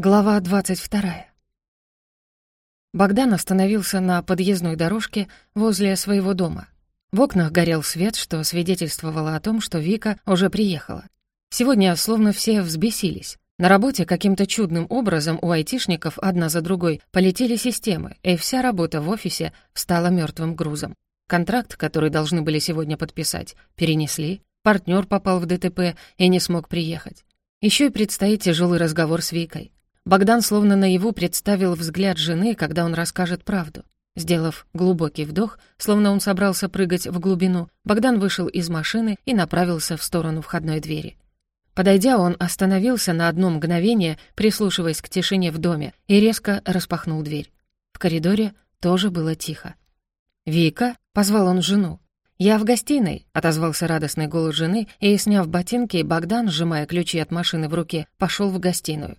Глава 22. Богдан остановился на подъездной дорожке возле своего дома. В окнах горел свет, что свидетельствовало о том, что Вика уже приехала. Сегодня словно все взбесились. На работе каким-то чудным образом у айтишников одна за другой полетели системы, и вся работа в офисе стала мертвым грузом. Контракт, который должны были сегодня подписать, перенесли, партнер попал в ДТП и не смог приехать. Еще и предстоит тяжелый разговор с Викой. Богдан словно наяву представил взгляд жены, когда он расскажет правду. Сделав глубокий вдох, словно он собрался прыгать в глубину, Богдан вышел из машины и направился в сторону входной двери. Подойдя, он остановился на одно мгновение, прислушиваясь к тишине в доме, и резко распахнул дверь. В коридоре тоже было тихо. «Вика?» — позвал он жену. «Я в гостиной», — отозвался радостный голос жены, и, сняв ботинки, Богдан, сжимая ключи от машины в руке, пошел в гостиную.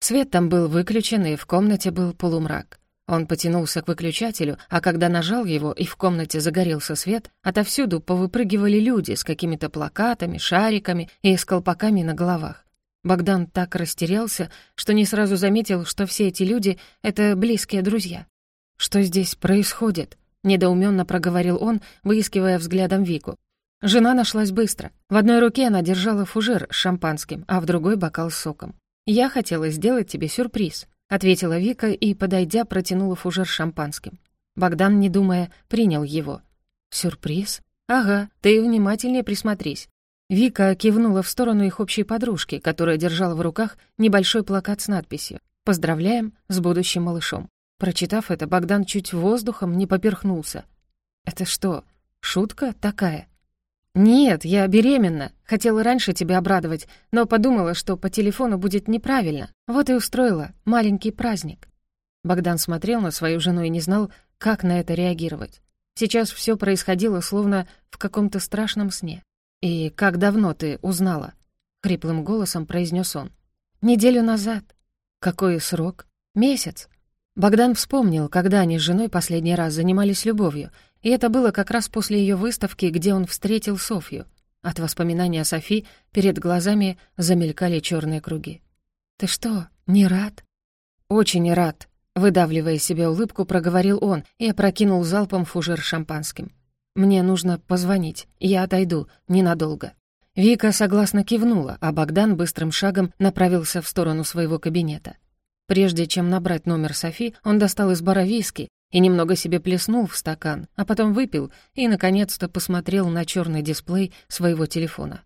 Свет там был выключен, и в комнате был полумрак. Он потянулся к выключателю, а когда нажал его, и в комнате загорелся свет, отовсюду повыпрыгивали люди с какими-то плакатами, шариками и с колпаками на головах. Богдан так растерялся, что не сразу заметил, что все эти люди — это близкие друзья. «Что здесь происходит?» — недоуменно проговорил он, выискивая взглядом Вику. Жена нашлась быстро. В одной руке она держала фужер с шампанским, а в другой — бокал с соком. «Я хотела сделать тебе сюрприз», — ответила Вика и, подойдя, протянула фужер шампанским. Богдан, не думая, принял его. «Сюрприз? Ага, ты внимательнее присмотрись». Вика кивнула в сторону их общей подружки, которая держала в руках небольшой плакат с надписью «Поздравляем с будущим малышом». Прочитав это, Богдан чуть воздухом не поперхнулся. «Это что, шутка такая?» «Нет, я беременна. Хотела раньше тебя обрадовать, но подумала, что по телефону будет неправильно. Вот и устроила маленький праздник». Богдан смотрел на свою жену и не знал, как на это реагировать. Сейчас все происходило словно в каком-то страшном сне. «И как давно ты узнала?» — хриплым голосом произнес он. «Неделю назад». «Какой срок?» «Месяц». Богдан вспомнил, когда они с женой последний раз занимались любовью, и это было как раз после ее выставки, где он встретил Софью. От воспоминания о Софи перед глазами замелькали черные круги. «Ты что, не рад?» «Очень рад», — выдавливая себе улыбку, проговорил он и опрокинул залпом фужер шампанским. «Мне нужно позвонить, я отойду, ненадолго». Вика согласно кивнула, а Богдан быстрым шагом направился в сторону своего кабинета. Прежде чем набрать номер Софи, он достал из бара виски и немного себе плеснул в стакан, а потом выпил и, наконец-то, посмотрел на черный дисплей своего телефона.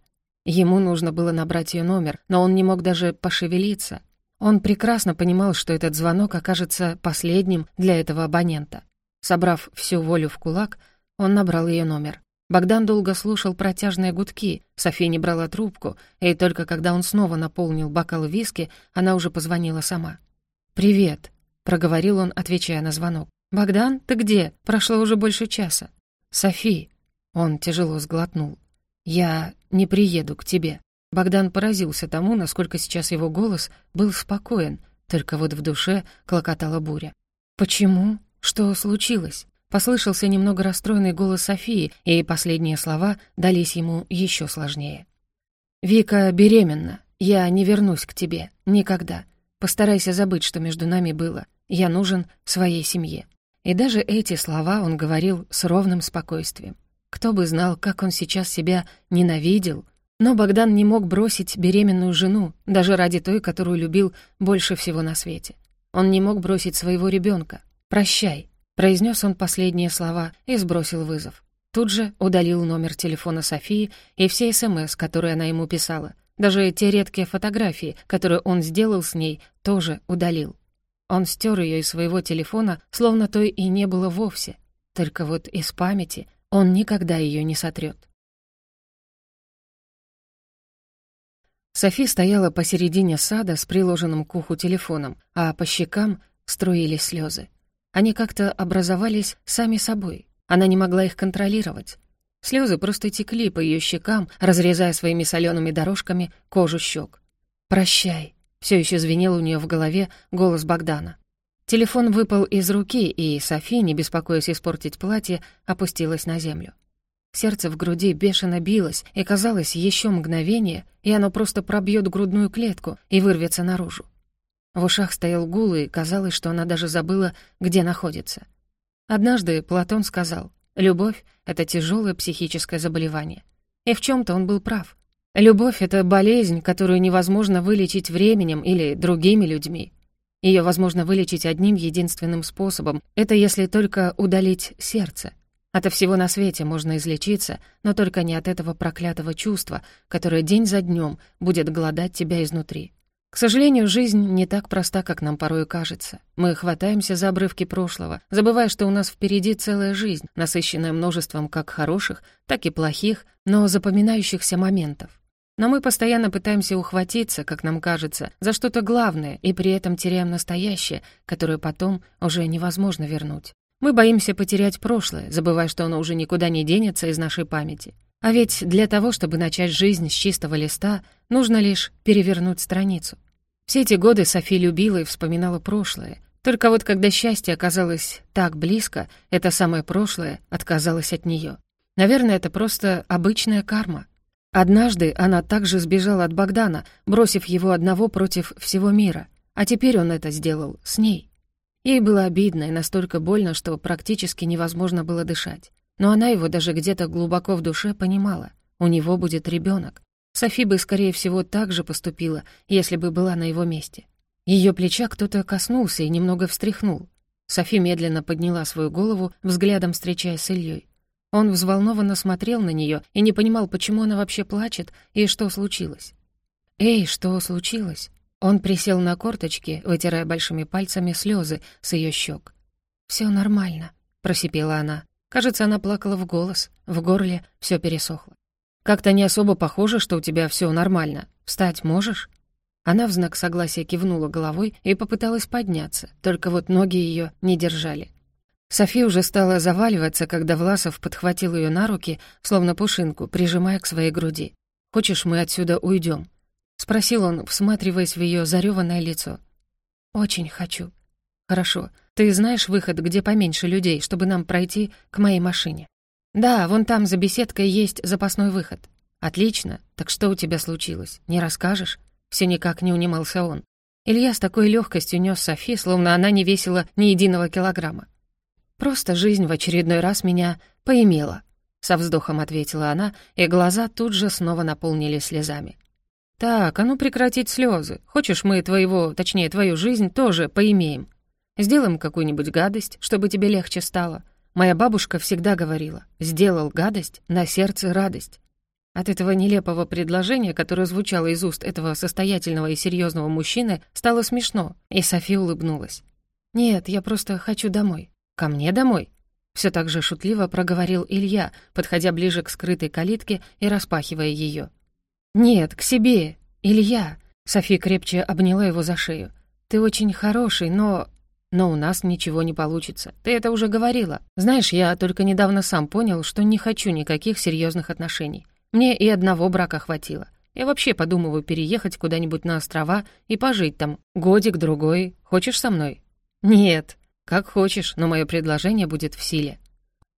Ему нужно было набрать ее номер, но он не мог даже пошевелиться. Он прекрасно понимал, что этот звонок окажется последним для этого абонента. Собрав всю волю в кулак, он набрал ее номер. Богдан долго слушал протяжные гудки, София не брала трубку, и только когда он снова наполнил бокал виски, она уже позвонила сама. «Привет», — проговорил он, отвечая на звонок. «Богдан, ты где? Прошло уже больше часа». «Софи!» Он тяжело сглотнул. «Я не приеду к тебе». Богдан поразился тому, насколько сейчас его голос был спокоен, только вот в душе клокотала буря. «Почему? Что случилось?» Послышался немного расстроенный голос Софии, и последние слова дались ему еще сложнее. «Вика беременна. Я не вернусь к тебе. Никогда. Постарайся забыть, что между нами было. Я нужен своей семье. И даже эти слова он говорил с ровным спокойствием. Кто бы знал, как он сейчас себя ненавидел. Но Богдан не мог бросить беременную жену, даже ради той, которую любил больше всего на свете. Он не мог бросить своего ребенка. «Прощай», — произнес он последние слова и сбросил вызов. Тут же удалил номер телефона Софии и все СМС, которые она ему писала. Даже те редкие фотографии, которые он сделал с ней, тоже удалил. Он стер ее из своего телефона, словно той и не было вовсе. Только вот из памяти он никогда ее не сотрет. Софи стояла посередине сада с приложенным к уху телефоном, а по щекам струились слезы. Они как-то образовались сами собой. Она не могла их контролировать. Слезы просто текли по ее щекам, разрезая своими солеными дорожками кожу щек. «Прощай», все еще звенел у нее в голове голос Богдана. Телефон выпал из руки, и София, не беспокоясь испортить платье, опустилась на землю. Сердце в груди бешено билось, и казалось, еще мгновение, и оно просто пробьет грудную клетку и вырвется наружу. В ушах стоял гул, и казалось, что она даже забыла, где находится. Однажды Платон сказал, «Любовь — это тяжелое психическое заболевание». И в чем то он был прав. Любовь — это болезнь, которую невозможно вылечить временем или другими людьми. Ее возможно вылечить одним единственным способом — это если только удалить сердце. Ото всего на свете можно излечиться, но только не от этого проклятого чувства, которое день за днем будет голодать тебя изнутри. К сожалению, жизнь не так проста, как нам порой кажется. Мы хватаемся за обрывки прошлого, забывая, что у нас впереди целая жизнь, насыщенная множеством как хороших, так и плохих, но запоминающихся моментов. Но мы постоянно пытаемся ухватиться, как нам кажется, за что-то главное, и при этом теряем настоящее, которое потом уже невозможно вернуть. Мы боимся потерять прошлое, забывая, что оно уже никуда не денется из нашей памяти. А ведь для того, чтобы начать жизнь с чистого листа, нужно лишь перевернуть страницу. Все эти годы Софи любила и вспоминала прошлое. Только вот когда счастье оказалось так близко, это самое прошлое отказалось от нее. Наверное, это просто обычная карма. Однажды она также сбежала от Богдана, бросив его одного против всего мира. А теперь он это сделал с ней. Ей было обидно и настолько больно, что практически невозможно было дышать. Но она его даже где-то глубоко в душе понимала. У него будет ребенок. Софи бы, скорее всего, так же поступила, если бы была на его месте. Ее плеча кто-то коснулся и немного встряхнул. Софи медленно подняла свою голову, взглядом встречаясь с Ильей. Он взволнованно смотрел на нее и не понимал, почему она вообще плачет и что случилось. «Эй, что случилось?» Он присел на корточки, вытирая большими пальцами слезы с ее щек. Все нормально», — просипела она. Кажется, она плакала в голос, в горле все пересохло. «Как-то не особо похоже, что у тебя все нормально. Встать можешь?» Она в знак согласия кивнула головой и попыталась подняться, только вот ноги ее не держали. София уже стала заваливаться, когда Власов подхватил ее на руки, словно пушинку, прижимая к своей груди. «Хочешь, мы отсюда уйдем? — спросил он, всматриваясь в ее зареванное лицо. «Очень хочу». «Хорошо. Ты знаешь выход, где поменьше людей, чтобы нам пройти к моей машине?» «Да, вон там за беседкой есть запасной выход». «Отлично. Так что у тебя случилось? Не расскажешь?» Все никак не унимался он. Илья с такой легкостью нес Софи, словно она не весила ни единого килограмма. «Просто жизнь в очередной раз меня поимела», — со вздохом ответила она, и глаза тут же снова наполнились слезами. «Так, а ну прекратить слезы. Хочешь, мы твоего, точнее, твою жизнь тоже поимеем? Сделаем какую-нибудь гадость, чтобы тебе легче стало. Моя бабушка всегда говорила, сделал гадость, на сердце радость». От этого нелепого предложения, которое звучало из уст этого состоятельного и серьезного мужчины, стало смешно, и Софи улыбнулась. «Нет, я просто хочу домой. Ко мне домой?» Все так же шутливо проговорил Илья, подходя ближе к скрытой калитке и распахивая ее. «Нет, к себе. Илья». Софи крепче обняла его за шею. «Ты очень хороший, но...» «Но у нас ничего не получится. Ты это уже говорила. Знаешь, я только недавно сам понял, что не хочу никаких серьезных отношений. Мне и одного брака хватило. Я вообще подумываю переехать куда-нибудь на острова и пожить там. Годик-другой. Хочешь со мной?» «Нет. Как хочешь, но мое предложение будет в силе».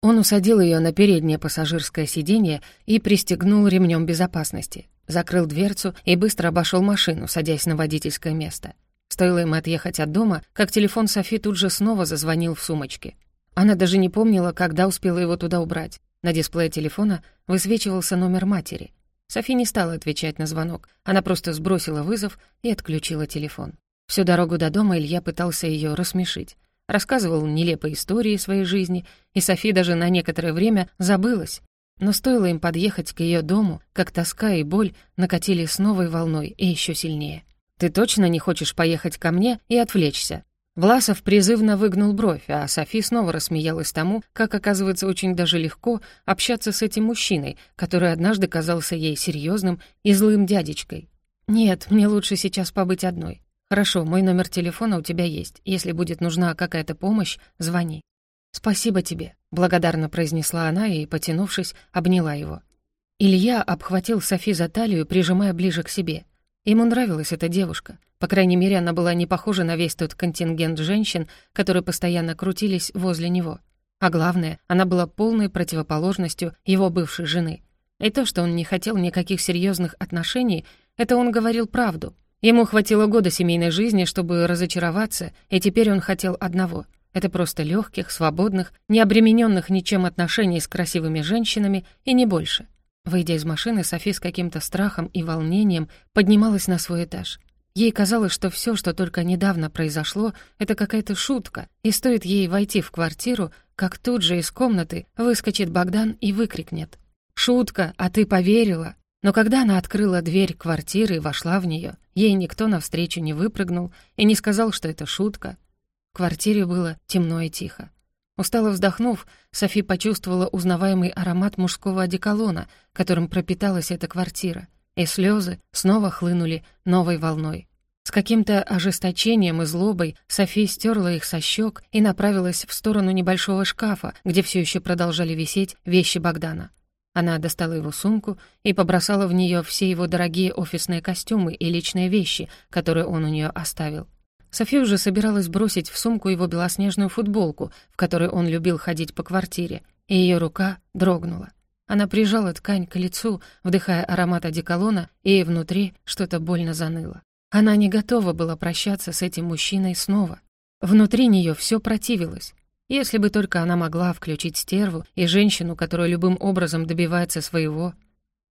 Он усадил ее на переднее пассажирское сиденье и пристегнул ремнем безопасности закрыл дверцу и быстро обошел машину, садясь на водительское место. Стоило им отъехать от дома, как телефон Софи тут же снова зазвонил в сумочке. Она даже не помнила, когда успела его туда убрать. На дисплее телефона высвечивался номер матери. Софи не стала отвечать на звонок. Она просто сбросила вызов и отключила телефон. Всю дорогу до дома Илья пытался ее рассмешить. Рассказывал нелепые истории своей жизни, и Софи даже на некоторое время забылась, но стоило им подъехать к ее дому, как тоска и боль накатили с новой волной и еще сильнее. «Ты точно не хочешь поехать ко мне и отвлечься?» Власов призывно выгнул бровь, а Софи снова рассмеялась тому, как, оказывается, очень даже легко общаться с этим мужчиной, который однажды казался ей серьезным и злым дядечкой. «Нет, мне лучше сейчас побыть одной. Хорошо, мой номер телефона у тебя есть. Если будет нужна какая-то помощь, звони». «Спасибо тебе», — благодарно произнесла она и, потянувшись, обняла его. Илья обхватил Софи за талию, прижимая ближе к себе. Ему нравилась эта девушка. По крайней мере, она была не похожа на весь тот контингент женщин, которые постоянно крутились возле него. А главное, она была полной противоположностью его бывшей жены. И то, что он не хотел никаких серьезных отношений, это он говорил правду. Ему хватило года семейной жизни, чтобы разочароваться, и теперь он хотел одного — это просто легких, свободных, не обремененных ничем отношений с красивыми женщинами и не больше. Выйдя из машины, Софи с каким-то страхом и волнением поднималась на свой этаж. Ей казалось, что все, что только недавно произошло, это какая-то шутка, и стоит ей войти в квартиру, как тут же из комнаты выскочит Богдан и выкрикнет. «Шутка, а ты поверила?» Но когда она открыла дверь квартиры и вошла в нее, ей никто навстречу не выпрыгнул и не сказал, что это шутка. В квартире было темно и тихо. Устало вздохнув, Софи почувствовала узнаваемый аромат мужского одеколона, которым пропиталась эта квартира, и слезы снова хлынули новой волной. С каким-то ожесточением и злобой Софи стерла их со щек и направилась в сторону небольшого шкафа, где все еще продолжали висеть вещи Богдана. Она достала его сумку и побросала в нее все его дорогие офисные костюмы и личные вещи, которые он у нее оставил. София уже собиралась бросить в сумку его белоснежную футболку, в которой он любил ходить по квартире, и ее рука дрогнула. Она прижала ткань к лицу, вдыхая аромат одеколона, и внутри что-то больно заныло. Она не готова была прощаться с этим мужчиной снова. Внутри нее все противилось. Если бы только она могла включить стерву и женщину, которая любым образом добивается своего,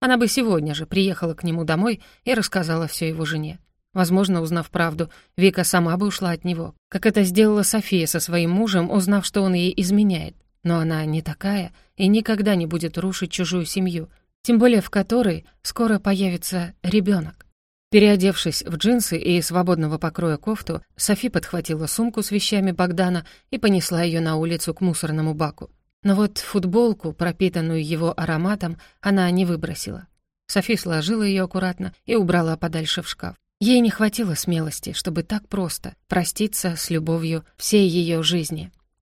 она бы сегодня же приехала к нему домой и рассказала все его жене. Возможно, узнав правду, Вика сама бы ушла от него, как это сделала София со своим мужем, узнав, что он ей изменяет. Но она не такая и никогда не будет рушить чужую семью, тем более в которой скоро появится ребенок. Переодевшись в джинсы и свободного покроя кофту, Софи подхватила сумку с вещами Богдана и понесла ее на улицу к мусорному баку. Но вот футболку, пропитанную его ароматом, она не выбросила. Софи сложила ее аккуратно и убрала подальше в шкаф. Ей не хватило смелости, чтобы так просто проститься с любовью всей ее жизни.